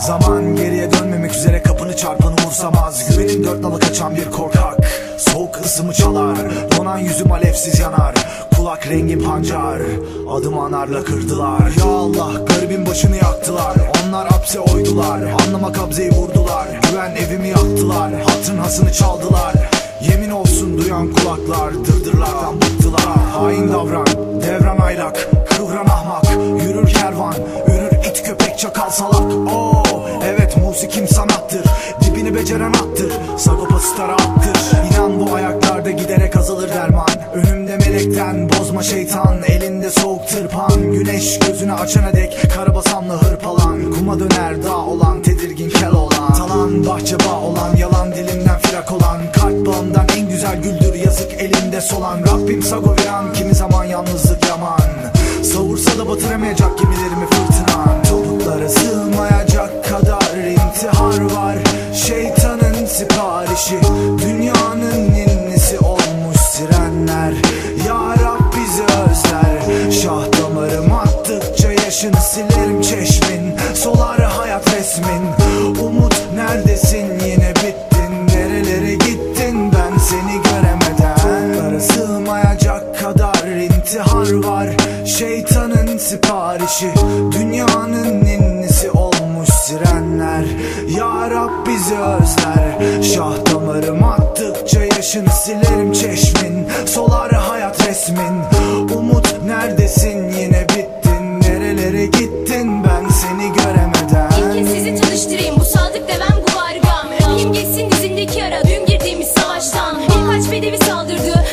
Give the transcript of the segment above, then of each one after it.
Zaman geriye dönmemek üzere kapını çarpan umursamaz. Güvenin dört nalı kaçan bir korkak. Soğuk ısımı çalar Donan yüzüm alevsiz yanar. Kulak rengi pancar Adım anarla kırdılar. Ya Allah garibin başını yaktılar. Onlar hapse oydular Anlama kabzeyi vurdular. Güven evimi yaktılar Hatırın hasını çaldılar. Yemin olsun duyan kulaklar Dırdırlardan bıktılar. Hain davran Devran aylak Kıvran ahmak. Yürür kervan Ürür it köpek çakal salak. sanattır Dibini beceren attır. Sagopa stara attır. İnan bu ayaklarda giderek azalır derman. Önümde melekten bozma şeytan. Elinde soğuk tırpan. Güneş gözünü açana dek Karabasamla hırpalan. Kuma döner dağ olan Tedirgin kel olan. Talan bahçe bağ olan Yalan dilimden firak olan. Kalp bağımdan en güzel güldür Yazık elinde solan. Rabbim sagoviran Kimi zaman yalnızlık yaman. Savursa da batıramayacak gemilerimi fırtınan. Topuklara sığmayacak intihar var. Şeytanın siparişi Dünyanın ninnisi olmuş sirenler. Ya Rab bizi özler. Şah damarım attıkça yaşını silerim çeşmin. Solar hayat resmin. Umut neredesin? Yine bittin. Nerelere gittin? Ben seni göremeden. Topuklara sığmayacak kadar intihar var. Şeytanın siparişi Dünyanın sirenler Ya Rab bizi özler. Şah damarım attıkça yaşını silerim çeşmin. Solar hayat resmin. Umut neredesin? Yine bittin. Nerelere gittin? Ben seni göremeden. İlk kez sizi tanıştırayım. Bu sadık devem bu bargam Kim geçsin dizimdeki yara dün girdiğimiz savaştan. Birkaç bedevi saldırdı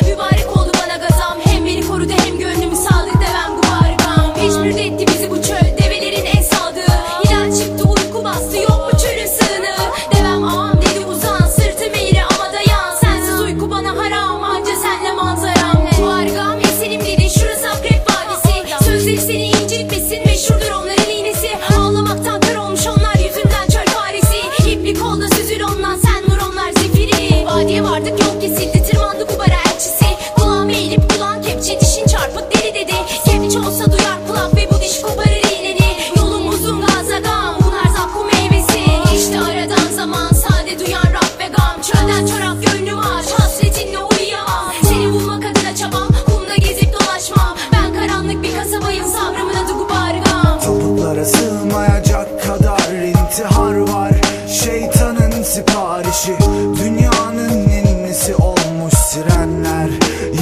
siparişi Dünyanın ninnisi olmuş sirenler.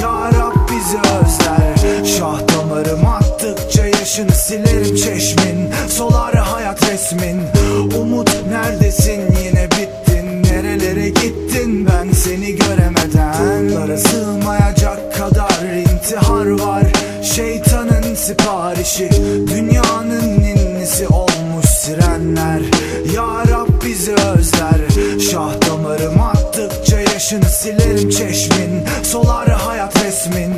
Ya Rab bizi özler. Şah damarım attıkça yaşını silerim çeşmin. Solar hayat resmin. Umut neredesin? Yine bittin. Nerelere gittin? Ben seni göremeden. Topuklara sığmayacak kadar intihar var. Şeytanın siparişi Dünyanın resmin Solar hayat resmin.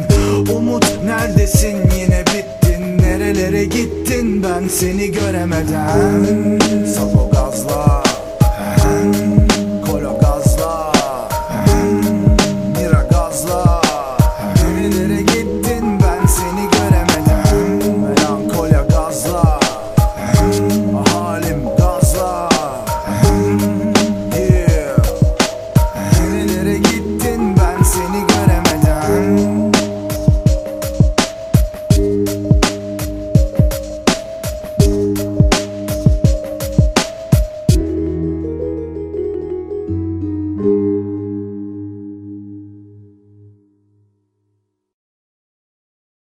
Umut neredesin? Yine bittin. Nerelere gittin ben seni göremeden? Salo gazla. Kolo gazla. Mira gazla. Nerelere